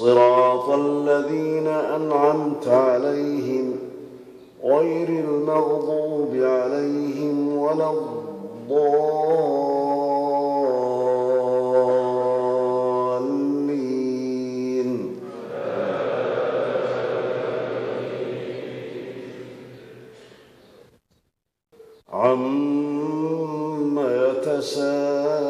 صراط الذين أنعمت عليهم غير المغضوب عليهم ولا الضالين. عم يتساءلون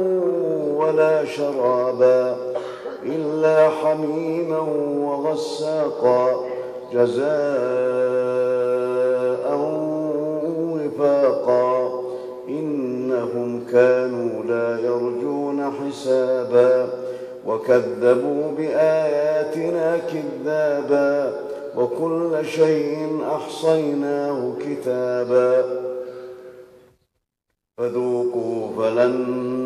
ولا شرابا إلا حميما وغساقا جزاء وفاقا إنهم كانوا لا يرجون حسابا وكذبوا بآياتنا كذابا وكل شيء أحصيناه كتابا فذوقوا فلن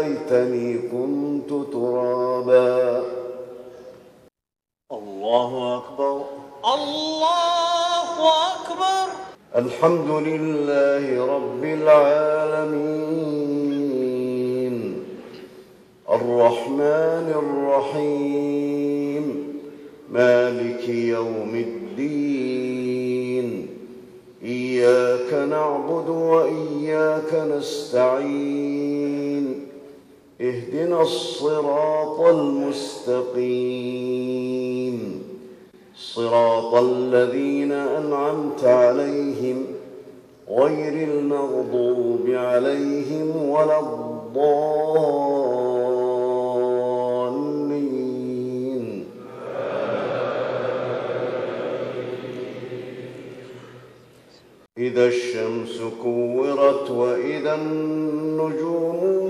ليتني كنت ترابا. الله أكبر. الله أكبر. الحمد لله رب العالمين. الرحمن الرحيم. مالك يوم الدين. اهدنا الصراط المستقيم. صراط الذين أنعمت عليهم غير المغضوب عليهم ولا الضالين. إذا الشمس كورت وإذا النجوم